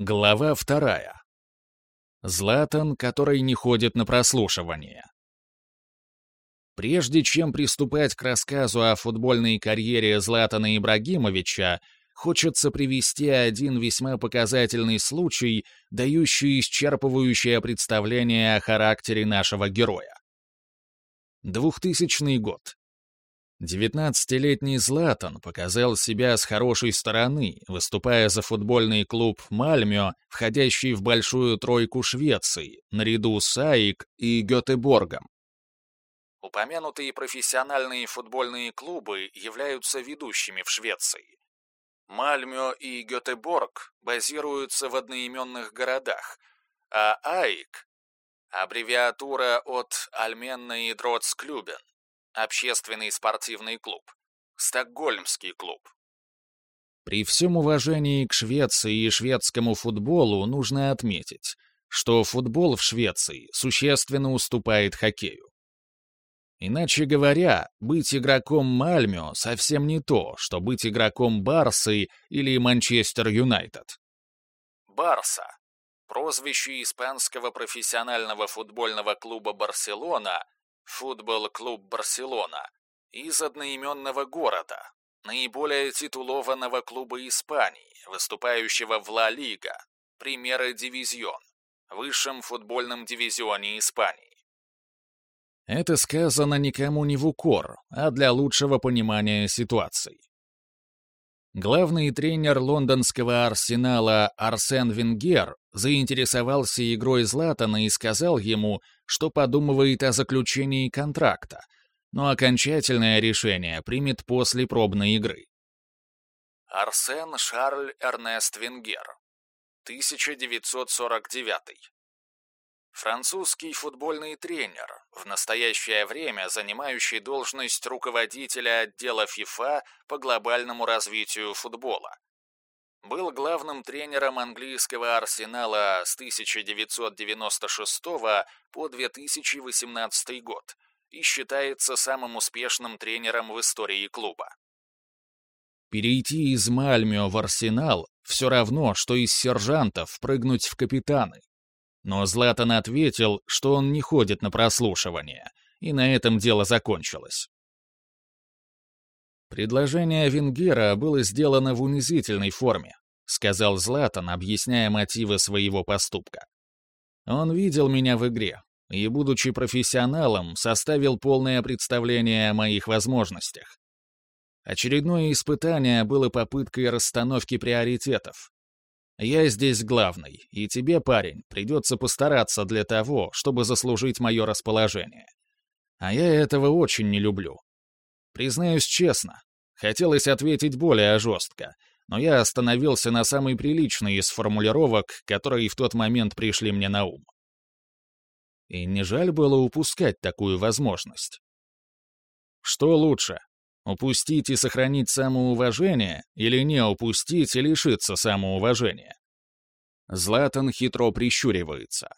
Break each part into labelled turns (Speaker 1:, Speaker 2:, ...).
Speaker 1: Глава вторая. Златан, который не ходит на прослушивание. Прежде чем приступать к рассказу о футбольной карьере Златана Ибрагимовича, хочется привести один весьма показательный случай, дающий исчерпывающее представление о характере нашего героя. 2000 год. Девятнадцатилетний Златан показал себя с хорошей стороны, выступая за футбольный клуб «Мальмё», входящий в большую тройку Швеции, наряду с АИК и Гётеборгом. Упомянутые профессиональные футбольные клубы являются ведущими в Швеции. Мальмё и Гётеборг базируются в одноименных городах, а АИК — аббревиатура от Альменна и Дроцклюбен Общественный спортивный клуб. Стокгольмский клуб. При всем уважении к Швеции и шведскому футболу нужно отметить, что футбол в Швеции существенно уступает хоккею. Иначе говоря, быть игроком Мальмё совсем не то, что быть игроком Барсы или Манчестер Юнайтед. Барса — прозвище испанского профессионального футбольного клуба «Барселона» футбол-клуб «Барселона» из одноименного города, наиболее титулованного клуба Испании, выступающего в Ла Лига, примера дивизион, высшем футбольном дивизионе Испании. Это сказано никому не в укор, а для лучшего понимания ситуации. Главный тренер лондонского «Арсенала» Арсен Венгер заинтересовался игрой Златана и сказал ему, что подумывает о заключении контракта, но окончательное решение примет после пробной игры. Арсен Шарль Эрнест Венгер, 1949 Французский футбольный тренер, в настоящее время занимающий должность руководителя отдела ФИФА по глобальному развитию футбола. Был главным тренером английского «Арсенала» с 1996 по 2018 год и считается самым успешным тренером в истории клуба. Перейти из Мальмио в «Арсенал» все равно, что из сержантов прыгнуть в капитаны. Но Златан ответил, что он не ходит на прослушивание, и на этом дело закончилось. Предложение Венгера было сделано в унизительной форме, сказал Златан, объясняя мотивы своего поступка. Он видел меня в игре, и, будучи профессионалом, составил полное представление о моих возможностях. Очередное испытание было попыткой расстановки приоритетов, я здесь главный, и тебе, парень, придется постараться для того, чтобы заслужить мое расположение. А я этого очень не люблю. Признаюсь честно, хотелось ответить более жестко, но я остановился на самой приличной из формулировок, которые в тот момент пришли мне на ум. И не жаль было упускать такую возможность. Что лучше, Упустить и сохранить самоуважение или не упустить и лишиться самоуважения? Златан хитро прищуривается.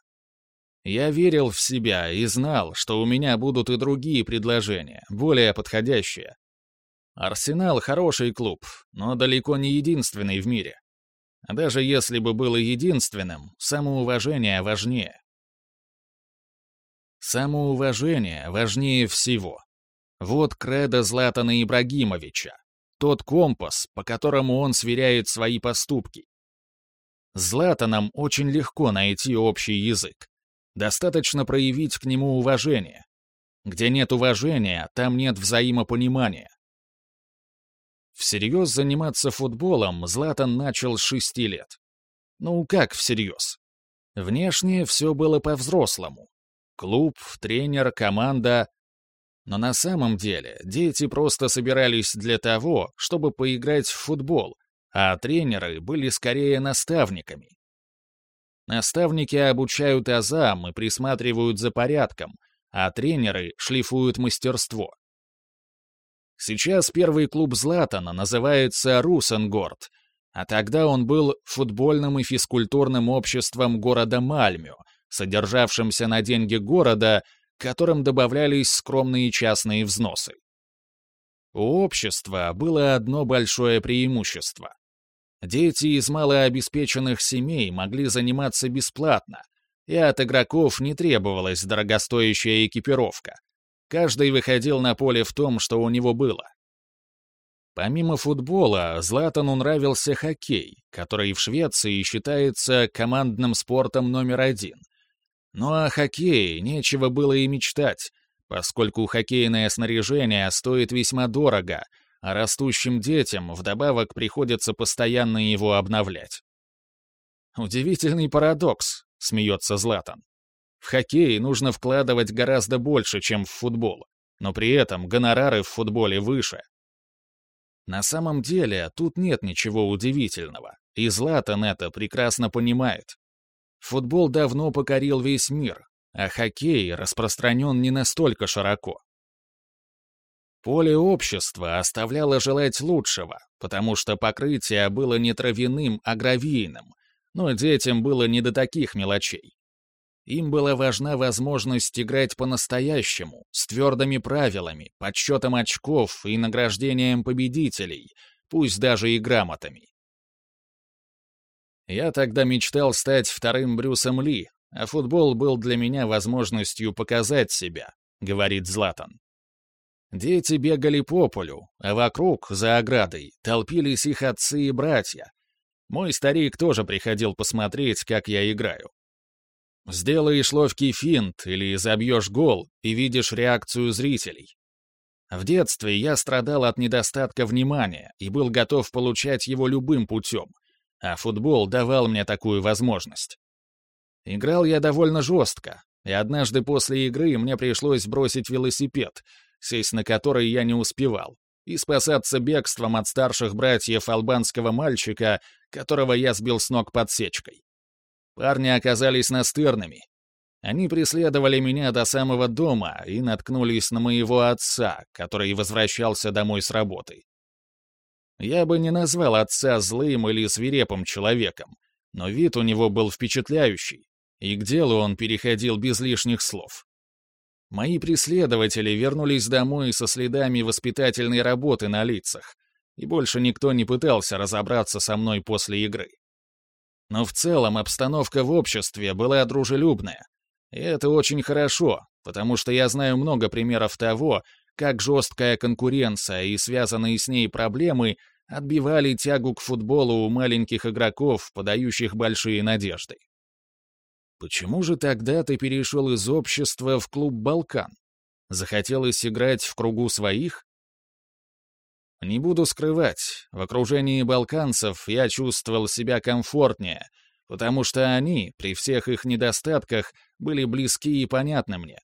Speaker 1: Я верил в себя и знал, что у меня будут и другие предложения, более подходящие. Арсенал — хороший клуб, но далеко не единственный в мире. Даже если бы было единственным, самоуважение важнее. Самоуважение важнее всего. Вот кредо Златана Ибрагимовича. Тот компас, по которому он сверяет свои поступки. С Златаном очень легко найти общий язык. Достаточно проявить к нему уважение. Где нет уважения, там нет взаимопонимания. Всерьез заниматься футболом Златан начал с шести лет. Ну, как всерьез? Внешне все было по-взрослому. Клуб, тренер, команда но на самом деле дети просто собирались для того, чтобы поиграть в футбол, а тренеры были скорее наставниками. Наставники обучают азам и присматривают за порядком, а тренеры шлифуют мастерство. Сейчас первый клуб Златана называется Русенгорд, а тогда он был футбольным и физкультурным обществом города Мальмё, содержавшимся на деньги города которым добавлялись скромные частные взносы. У общества было одно большое преимущество. Дети из малообеспеченных семей могли заниматься бесплатно, и от игроков не требовалась дорогостоящая экипировка. Каждый выходил на поле в том, что у него было. Помимо футбола, Златану нравился хоккей, который в Швеции считается командным спортом номер один. Ну а о хоккее нечего было и мечтать, поскольку хоккейное снаряжение стоит весьма дорого, а растущим детям вдобавок приходится постоянно его обновлять. «Удивительный парадокс», — смеется Златан. «В хоккей нужно вкладывать гораздо больше, чем в футбол, но при этом гонорары в футболе выше». На самом деле тут нет ничего удивительного, и Златан это прекрасно понимает. Футбол давно покорил весь мир, а хоккей распространен не настолько широко. Поле общества оставляло желать лучшего, потому что покрытие было не травяным, а гравийным, но детям было не до таких мелочей. Им была важна возможность играть по-настоящему, с твердыми правилами, подсчетом очков и награждением победителей, пусть даже и грамотами. Я тогда мечтал стать вторым Брюсом Ли, а футбол был для меня возможностью показать себя, говорит Златан. Дети бегали по полю, а вокруг, за оградой, толпились их отцы и братья. Мой старик тоже приходил посмотреть, как я играю. Сделаешь ловкий финт или забьешь гол и видишь реакцию зрителей. В детстве я страдал от недостатка внимания и был готов получать его любым путем, а футбол давал мне такую возможность. Играл я довольно жестко, и однажды после игры мне пришлось бросить велосипед, сесть на который я не успевал, и спасаться бегством от старших братьев албанского мальчика, которого я сбил с ног подсечкой. Парни оказались настырными. Они преследовали меня до самого дома и наткнулись на моего отца, который возвращался домой с работы. Я бы не назвал отца злым или свирепым человеком, но вид у него был впечатляющий, и к делу он переходил без лишних слов. Мои преследователи вернулись домой со следами воспитательной работы на лицах, и больше никто не пытался разобраться со мной после игры. Но в целом обстановка в обществе была дружелюбная. И это очень хорошо, потому что я знаю много примеров того, как жесткая конкуренция и связанные с ней проблемы отбивали тягу к футболу у маленьких игроков, подающих большие надежды. Почему же тогда ты перешел из общества в клуб «Балкан»? Захотелось играть в кругу своих? Не буду скрывать, в окружении балканцев я чувствовал себя комфортнее, потому что они, при всех их недостатках, были близки и понятны мне.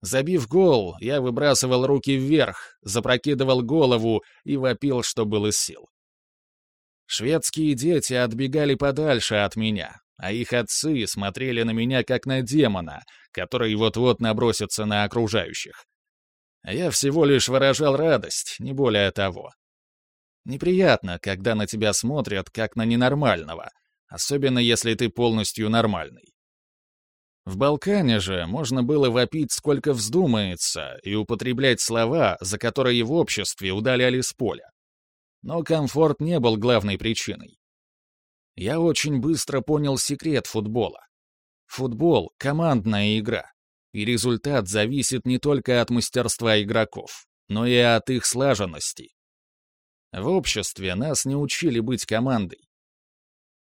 Speaker 1: Забив гол, я выбрасывал руки вверх, запрокидывал голову и вопил, что был из сил. Шведские дети отбегали подальше от меня, а их отцы смотрели на меня как на демона, который вот-вот набросится на окружающих. А я всего лишь выражал радость, не более того. Неприятно, когда на тебя смотрят как на ненормального, особенно если ты полностью нормальный. В Балкане же можно было вопить сколько вздумается и употреблять слова, за которые в обществе удаляли с поля. Но комфорт не был главной причиной. Я очень быстро понял секрет футбола. Футбол — командная игра, и результат зависит не только от мастерства игроков, но и от их слаженности. В обществе нас не учили быть командой.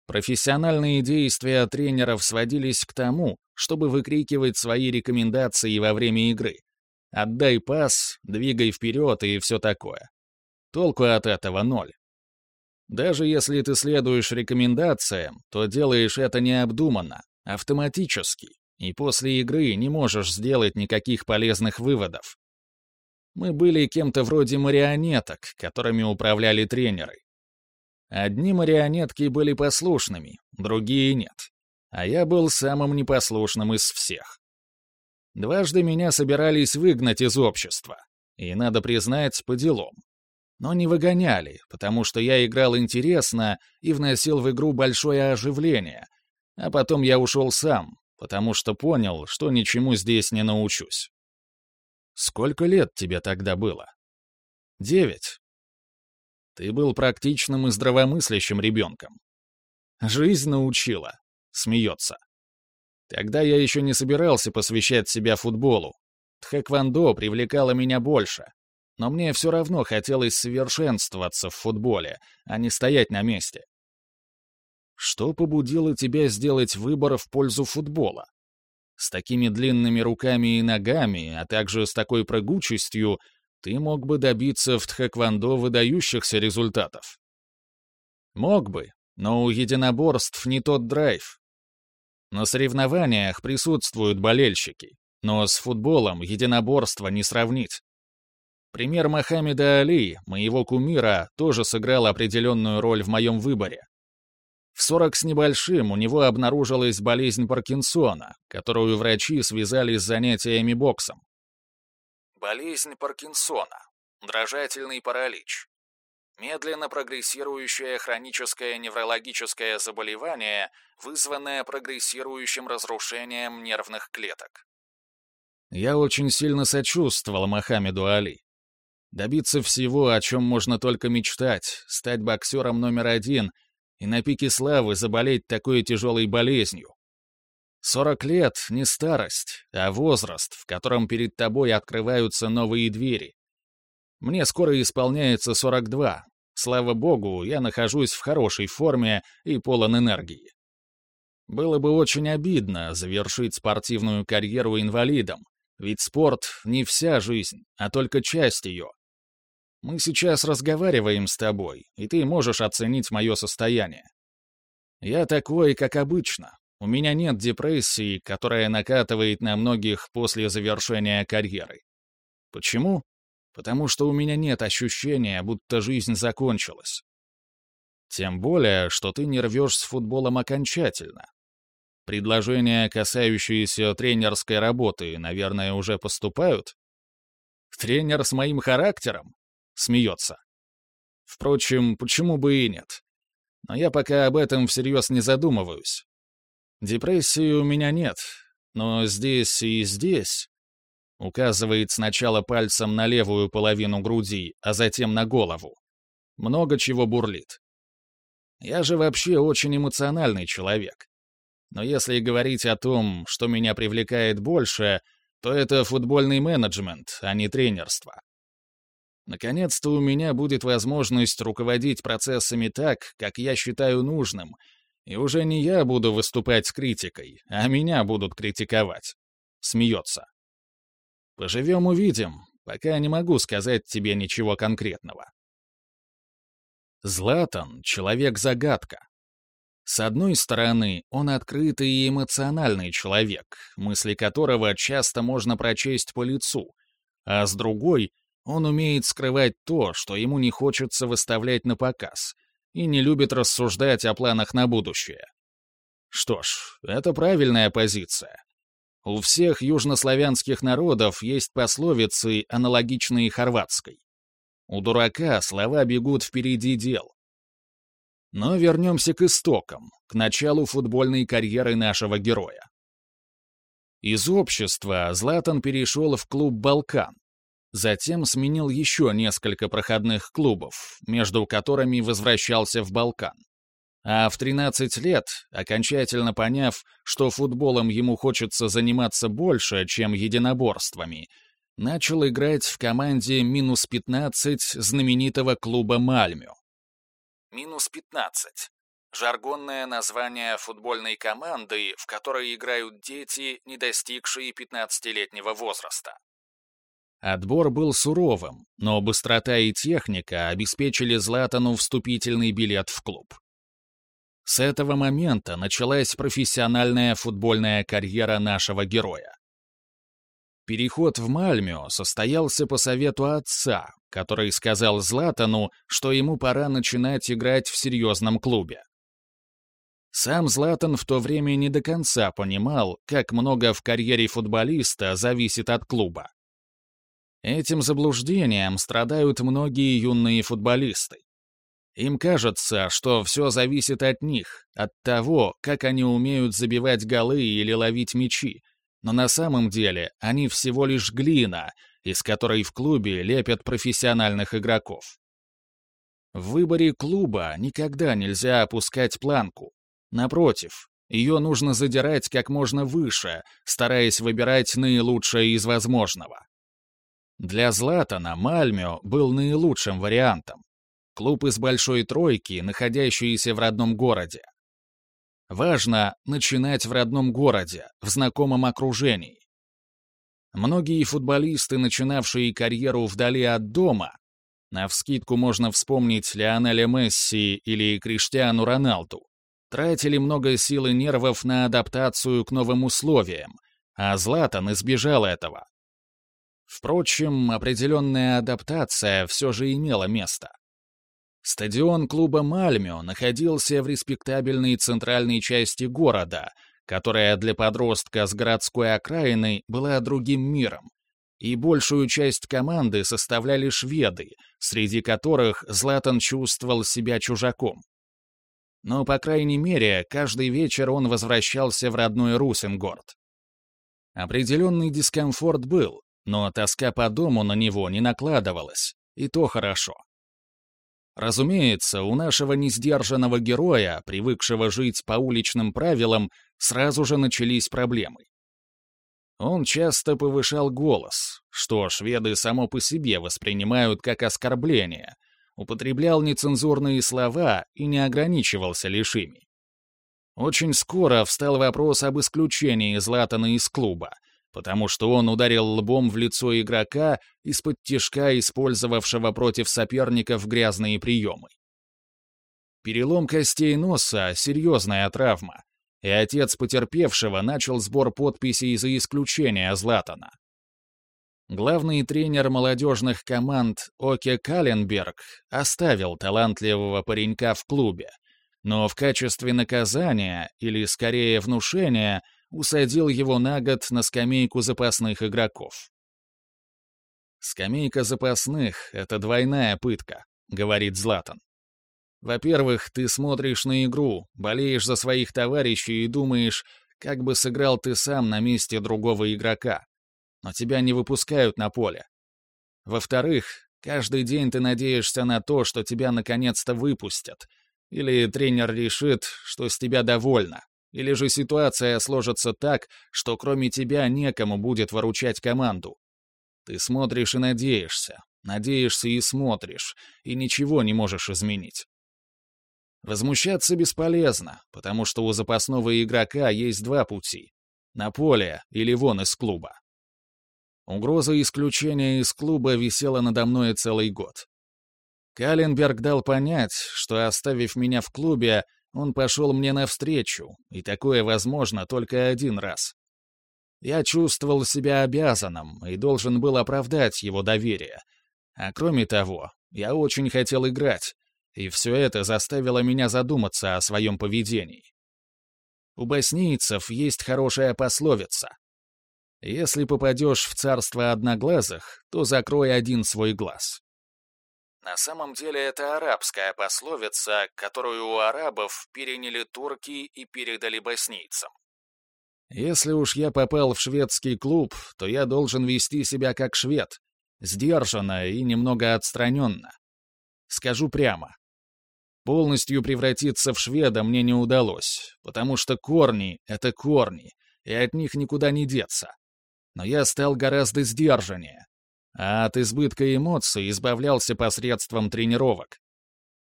Speaker 1: Профессиональные действия тренеров сводились к тому, чтобы выкрикивать свои рекомендации во время игры. «Отдай пас», «двигай вперед» и все такое. Толку от этого ноль. Даже если ты следуешь рекомендациям, то делаешь это необдуманно, автоматически, и после игры не можешь сделать никаких полезных выводов. Мы были кем-то вроде марионеток, которыми управляли тренеры. Одни марионетки были послушными, другие нет. А я был самым непослушным из всех. Дважды меня собирались выгнать из общества. И, надо признать, по делам но не выгоняли, потому что я играл интересно и вносил в игру большое оживление. А потом я ушел сам, потому что понял, что ничему здесь не научусь. Сколько лет тебе тогда было? Девять. Ты был практичным и здравомыслящим ребенком. Жизнь научила. Смеется. Тогда я еще не собирался посвящать себя футболу. Тхэквондо привлекало меня больше. Но мне все равно хотелось совершенствоваться в футболе, а не стоять на месте. Что побудило тебя сделать выбор в пользу футбола? С такими длинными руками и ногами, а также с такой прыгучестью, ты мог бы добиться в тхэквондо выдающихся результатов. Мог бы, но у единоборств не тот драйв. На соревнованиях присутствуют болельщики, но с футболом единоборство не сравнить. Пример Мохаммеда Али, моего кумира, тоже сыграл определенную роль в моем выборе. В 40 с небольшим у него обнаружилась болезнь Паркинсона, которую врачи связали с занятиями боксом. Болезнь Паркинсона. Дрожательный паралич. Медленно прогрессирующее хроническое неврологическое заболевание, вызванное прогрессирующим разрушением нервных клеток. Я очень сильно сочувствовал Мохаммеду Али. Добиться всего, о чем можно только мечтать, стать боксером номер один — и на пике славы заболеть такой тяжелой болезнью. Сорок лет — не старость, а возраст, в котором перед тобой открываются новые двери. Мне скоро исполняется 42. Слава богу, я нахожусь в хорошей форме и полон энергии. Было бы очень обидно завершить спортивную карьеру инвалидом, ведь спорт — не вся жизнь, а только часть ее. Мы сейчас разговариваем с тобой, и ты можешь оценить мое состояние. Я такой, как обычно. У меня нет депрессии, которая накатывает на многих после завершения карьеры. Почему? Потому что у меня нет ощущения, будто жизнь закончилась. Тем более, что ты не рвешь с футболом окончательно. Предложения, касающиеся тренерской работы, наверное, уже поступают? Тренер с моим характером? Смеется. Впрочем, почему бы и нет? Но я пока об этом всерьез не задумываюсь. Депрессии у меня нет, но здесь и здесь... Указывает сначала пальцем на левую половину груди, а затем на голову. Много чего бурлит. Я же вообще очень эмоциональный человек. Но если говорить о том, что меня привлекает больше, то это футбольный менеджмент, а не тренерство. Наконец-то у меня будет возможность руководить процессами так, как я считаю нужным, и уже не я буду выступать с критикой, а меня будут критиковать. Смеется. Поживем-увидим, пока не могу сказать тебе ничего конкретного. Златан — человек-загадка. С одной стороны, он открытый и эмоциональный человек, мысли которого часто можно прочесть по лицу, а с другой — он умеет скрывать то, что ему не хочется выставлять на показ, и не любит рассуждать о планах на будущее. Что ж, это правильная позиция. У всех южнославянских народов есть пословицы, аналогичные хорватской. У дурака слова бегут впереди дел. Но вернемся к истокам, к началу футбольной карьеры нашего героя. Из общества Златан перешел в клуб «Балкан», Затем сменил еще несколько проходных клубов, между которыми возвращался в Балкан. А в 13 лет, окончательно поняв, что футболом ему хочется заниматься больше, чем единоборствами, начал играть в команде «Минус 15» знаменитого клуба «Мальмё». «Минус 15» — жаргонное название футбольной команды, в которой играют дети, не достигшие 15-летнего возраста. Отбор был суровым, но быстрота и техника обеспечили Златану вступительный билет в клуб. С этого момента началась профессиональная футбольная карьера нашего героя. Переход в Мальмё состоялся по совету отца, который сказал Златану, что ему пора начинать играть в серьезном клубе. Сам Златан в то время не до конца понимал, как много в карьере футболиста зависит от клуба. Этим заблуждением страдают многие юные футболисты. Им кажется, что все зависит от них, от того, как они умеют забивать голы или ловить мячи, но на самом деле они всего лишь глина, из которой в клубе лепят профессиональных игроков. В выборе клуба никогда нельзя опускать планку. Напротив, ее нужно задирать как можно выше, стараясь выбирать наилучшее из возможного. Для Златана Мальмё был наилучшим вариантом. Клуб из большой тройки, находящийся в родном городе. Важно начинать в родном городе, в знакомом окружении. Многие футболисты, начинавшие карьеру вдали от дома, навскидку можно вспомнить Лионеля Месси или Криштиану Роналду, тратили много сил и нервов на адаптацию к новым условиям, а Златан избежал этого. Впрочем, определенная адаптация все же имела место. Стадион клуба «Мальмё» находился в респектабельной центральной части города, которая для подростка с городской окраины была другим миром, и большую часть команды составляли шведы, среди которых Златан чувствовал себя чужаком. Но, по крайней мере, каждый вечер он возвращался в родной Русенгорд. Определенный дискомфорт был, но тоска по дому на него не накладывалась, и то хорошо. Разумеется, у нашего несдержанного героя, привыкшего жить по уличным правилам, сразу же начались проблемы. Он часто повышал голос, что шведы само по себе воспринимают как оскорбление, употреблял нецензурные слова и не ограничивался лишь ими. Очень скоро встал вопрос об исключении Златана из клуба, потому что он ударил лбом в лицо игрока из-под тишка, использовавшего против соперников грязные приемы. Перелом костей носа — серьезная травма, и отец потерпевшего начал сбор подписей за исключение Златана. Главный тренер молодежных команд Оке Каленберг оставил талантливого паренька в клубе, но в качестве наказания, или скорее внушения, усадил его на год на скамейку запасных игроков. «Скамейка запасных — это двойная пытка», — говорит Златан. «Во-первых, ты смотришь на игру, болеешь за своих товарищей и думаешь, как бы сыграл ты сам на месте другого игрока. Но тебя не выпускают на поле. Во-вторых, каждый день ты надеешься на то, что тебя наконец-то выпустят. Или тренер решит, что с тебя довольно. Или же ситуация сложится так, что кроме тебя некому будет выручать команду. Ты смотришь и надеешься, надеешься и смотришь, и ничего не можешь изменить. Возмущаться бесполезно, потому что у запасного игрока есть два пути — на поле или вон из клуба. Угроза исключения из клуба висела надо мной целый год. Каленберг дал понять, что, оставив меня в клубе, он пошел мне навстречу, и такое возможно только один раз. Я чувствовал себя обязанным и должен был оправдать его доверие. А кроме того, я очень хотел играть, и все это заставило меня задуматься о своем поведении. У боснийцев есть хорошая пословица. Если попадешь в царство одноглазых, то закрой один свой глаз. На самом деле это арабская пословица, которую у арабов переняли турки и передали боснийцам. Если уж я попал в шведский клуб, то я должен вести себя как швед, сдержанно и немного отстраненно. Скажу прямо. Полностью превратиться в шведа мне не удалось, потому что корни — это корни, и от них никуда не деться. Но я стал гораздо сдержаннее, а от избытка эмоций избавлялся посредством тренировок.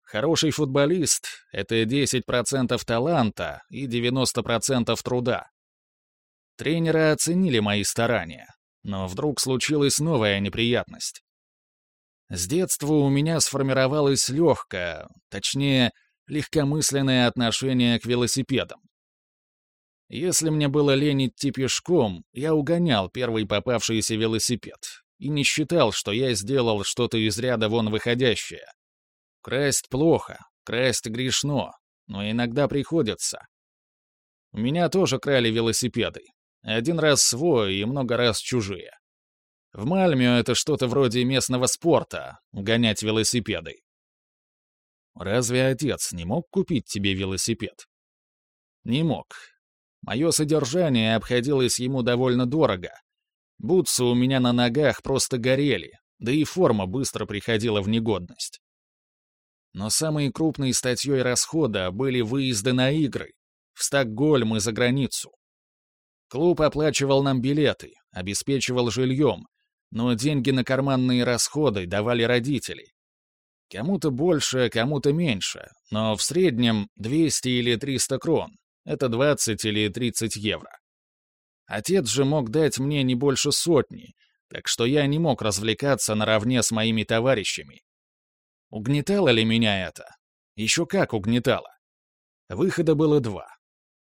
Speaker 1: Хороший футболист — это 10% таланта и 90% труда. Тренеры оценили мои старания, но вдруг случилась новая неприятность. С детства у меня сформировалось легкое, точнее, легкомысленное отношение к велосипедам. Если мне было лень идти пешком, я угонял первый попавшийся велосипед, и не считал, что я сделал что-то из ряда вон выходящее. Красть плохо, красть грешно, но иногда приходится. У меня тоже крали велосипеды. Один раз свой и много раз чужие. В Мальме это что-то вроде местного спорта — гонять велосипеды. Разве отец не мог купить тебе велосипед? Не мог. Мое содержание обходилось ему довольно дорого, Бутсы у меня на ногах просто горели, да и форма быстро приходила в негодность. Но самой крупной статьей расхода были выезды на игры, в Стокгольм и за границу. Клуб оплачивал нам билеты, обеспечивал жильем, но деньги на карманные расходы давали родители. Кому-то больше, кому-то меньше, но в среднем 200 или 300 крон. Это 20 или 30 евро. Отец же мог дать мне не больше сотни, так что я не мог развлекаться наравне с моими товарищами. Угнетало ли меня это? Еще как угнетало. Выхода было два.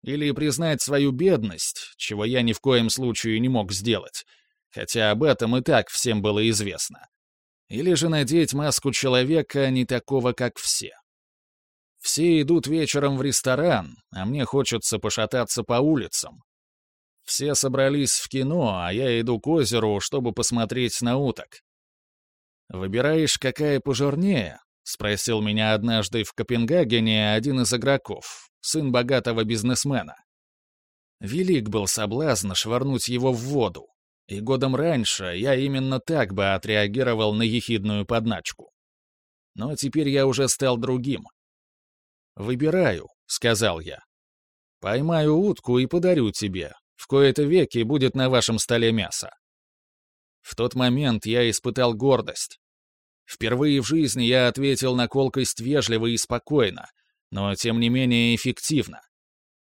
Speaker 1: Или признать свою бедность, чего я ни в коем случае не мог сделать, хотя об этом и так всем было известно. Или же надеть маску человека не такого, как все. Все идут вечером в ресторан, а мне хочется пошататься по улицам. Все собрались в кино, а я иду к озеру, чтобы посмотреть на уток. «Выбираешь, какая пожирнее?» — спросил меня однажды в Копенгагене один из игроков, сын богатого бизнесмена. Велик был соблазн швырнуть его в воду, и годом раньше я именно так бы отреагировал на ехидную подначку. Но теперь я уже стал другим. «Выбираю», — сказал я. «Поймаю утку и подарю тебе. В кои-то веки будет на вашем столе мясо». В тот момент я испытал гордость. Впервые в жизни я ответил на колкость вежливо и спокойно, но тем не менее эффективно.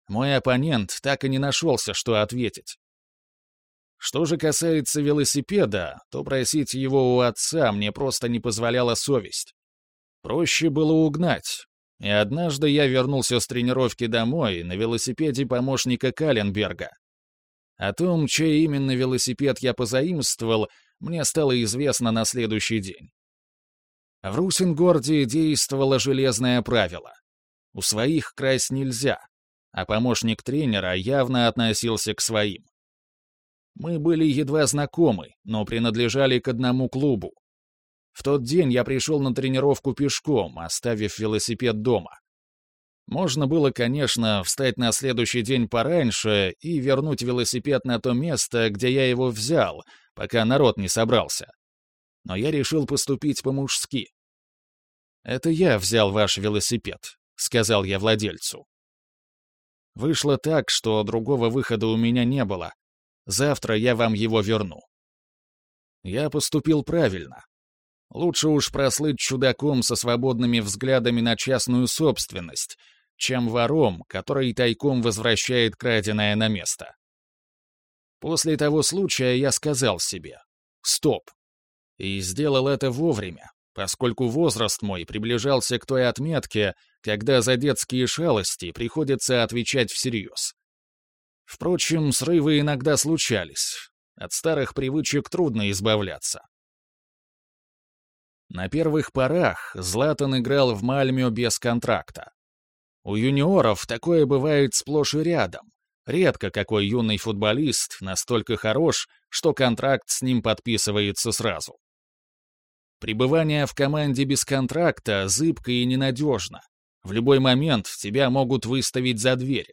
Speaker 1: Мой оппонент так и не нашелся, что ответить. Что же касается велосипеда, то просить его у отца мне просто не позволяла совесть. Проще было угнать. И однажды я вернулся с тренировки домой на велосипеде помощника Каленберга. О том, чей именно велосипед я позаимствовал, мне стало известно на следующий день. В Русингорде действовало железное правило. У своих красть нельзя, а помощник тренера явно относился к своим. Мы были едва знакомы, но принадлежали к одному клубу. В тот день я пришел на тренировку пешком, оставив велосипед дома. Можно было, конечно, встать на следующий день пораньше и вернуть велосипед на то место, где я его взял, пока народ не собрался. Но я решил поступить по-мужски. «Это я взял ваш велосипед», — сказал я владельцу. Вышло так, что другого выхода у меня не было. Завтра я вам его верну. Я поступил правильно. Лучше уж прослыть чудаком со свободными взглядами на частную собственность, чем вором, который тайком возвращает краденое на место. После того случая я сказал себе «Стоп!» и сделал это вовремя, поскольку возраст мой приближался к той отметке, когда за детские шалости приходится отвечать всерьез. Впрочем, срывы иногда случались. От старых привычек трудно избавляться. На первых порах Златан играл в Мальмё без контракта. У юниоров такое бывает сплошь и рядом. Редко какой юный футболист настолько хорош, что контракт с ним подписывается сразу. Пребывание в команде без контракта зыбко и ненадежно. В любой момент тебя могут выставить за дверь.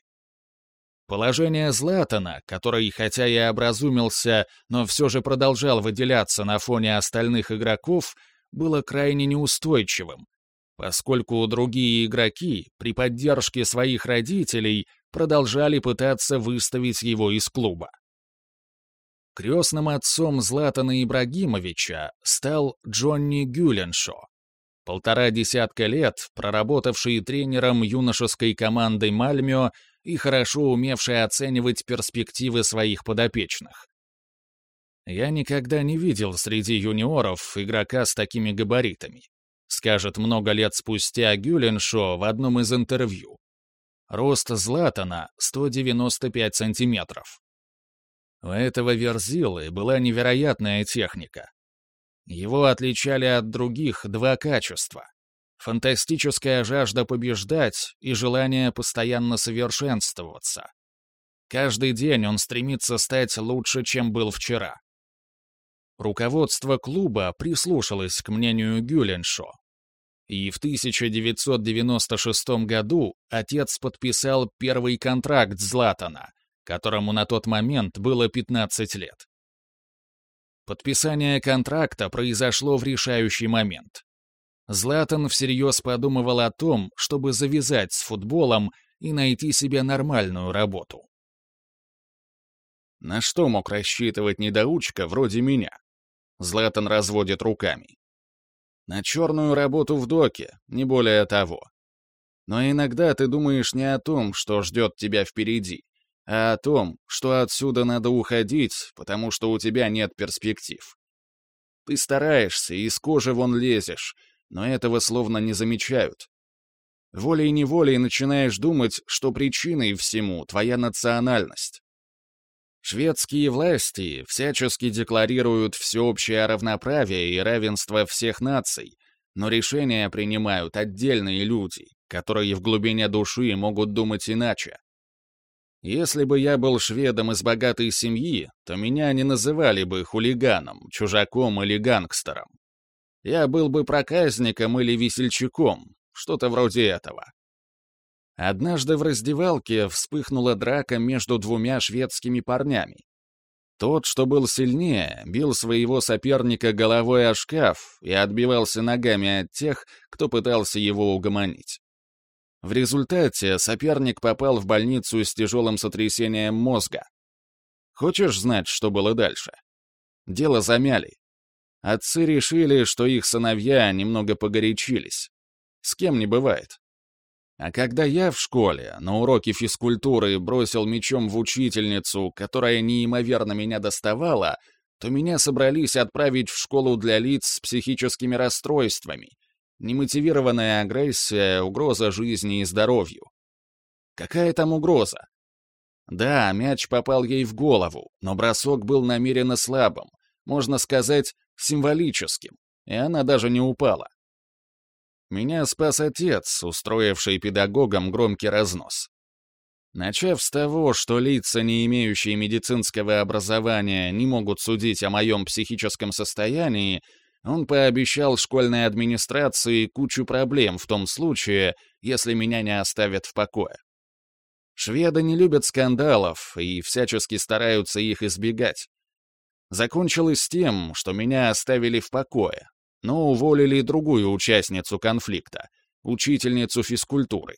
Speaker 1: Положение Златана, который хотя и образумился, но все же продолжал выделяться на фоне остальных игроков, было крайне неустойчивым, поскольку другие игроки при поддержке своих родителей продолжали пытаться выставить его из клуба. Крестным отцом Златана Ибрагимовича стал Джонни Гюленшо, полтора десятка лет проработавший тренером юношеской команды Мальмё и хорошо умевший оценивать перспективы своих подопечных. Я никогда не видел среди юниоров игрока с такими габаритами, скажет много лет спустя Гюленшо в одном из интервью. Рост Златана — 195 сантиметров. У этого Верзилы была невероятная техника. Его отличали от других два качества. Фантастическая жажда побеждать и желание постоянно совершенствоваться. Каждый день он стремится стать лучше, чем был вчера. Руководство клуба прислушалось к мнению Гюленшо. И в 1996 году отец подписал первый контракт Златана, которому на тот момент было 15 лет. Подписание контракта произошло в решающий момент. Златан всерьез подумывал о том, чтобы завязать с футболом и найти себе нормальную работу. На что мог рассчитывать недоучка вроде меня? Златан разводит руками. На черную работу в доке, не более того. Но иногда ты думаешь не о том, что ждет тебя впереди, а о том, что отсюда надо уходить, потому что у тебя нет перспектив. Ты стараешься, и из кожи вон лезешь, но этого словно не замечают. Волей-неволей начинаешь думать, что причиной всему твоя национальность. Шведские власти всячески декларируют всеобщее равноправие и равенство всех наций, но решения принимают отдельные люди, которые в глубине души могут думать иначе. Если бы я был шведом из богатой семьи, то меня не называли бы хулиганом, чужаком или гангстером. Я был бы проказником или весельчаком, что-то вроде этого. Однажды в раздевалке вспыхнула драка между двумя шведскими парнями. Тот, что был сильнее, бил своего соперника головой о шкаф и отбивался ногами от тех, кто пытался его угомонить. В результате соперник попал в больницу с тяжелым сотрясением мозга. Хочешь знать, что было дальше? Дело замяли. Отцы решили, что их сыновья немного погорячились. С кем не бывает. А когда я в школе на уроке физкультуры бросил мечом в учительницу, которая неимоверно меня доставала, то меня собрались отправить в школу для лиц с психическими расстройствами. Немотивированная агрессия, угроза жизни и здоровью. Какая там угроза? Да, мяч попал ей в голову, но бросок был намеренно слабым, можно сказать, символическим, и она даже не упала. Меня спас отец, устроивший педагогам громкий разнос. Начав с того, что лица, не имеющие медицинского образования, не могут судить о моем психическом состоянии, он пообещал школьной администрации кучу проблем в том случае, если меня не оставят в покое. Шведы не любят скандалов и всячески стараются их избегать. Закончилось тем, что меня оставили в покое, но уволили другую участницу конфликта, учительницу физкультуры.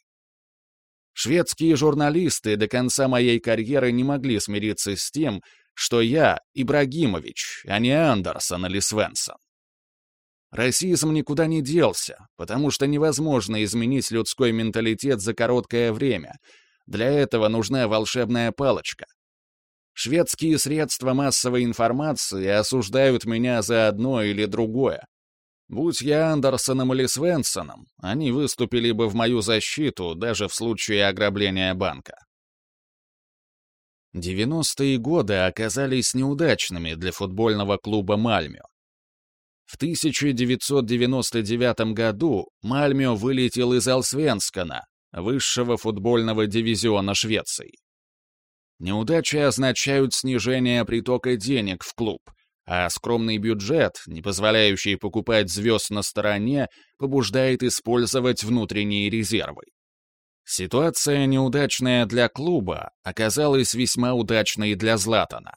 Speaker 1: Шведские журналисты до конца моей карьеры не могли смириться с тем, что я Ибрагимович, а не Андерсон или Свенсон. Расизм никуда не делся, потому что невозможно изменить людской менталитет за короткое время. Для этого нужна волшебная палочка. Шведские средства массовой информации осуждают меня за одно или другое. Будь я Андерсоном или Свенсоном, они выступили бы в мою защиту даже в случае ограбления банка. 90-е годы оказались неудачными для футбольного клуба «Мальмё». В 1999 году Мальмё вылетел из Алсвенскана, высшего футбольного дивизиона Швеции. Неудачи означают снижение притока денег в клуб — а скромный бюджет, не позволяющий покупать звезд на стороне, побуждает использовать внутренние резервы. Ситуация неудачная для клуба оказалась весьма удачной для Златана.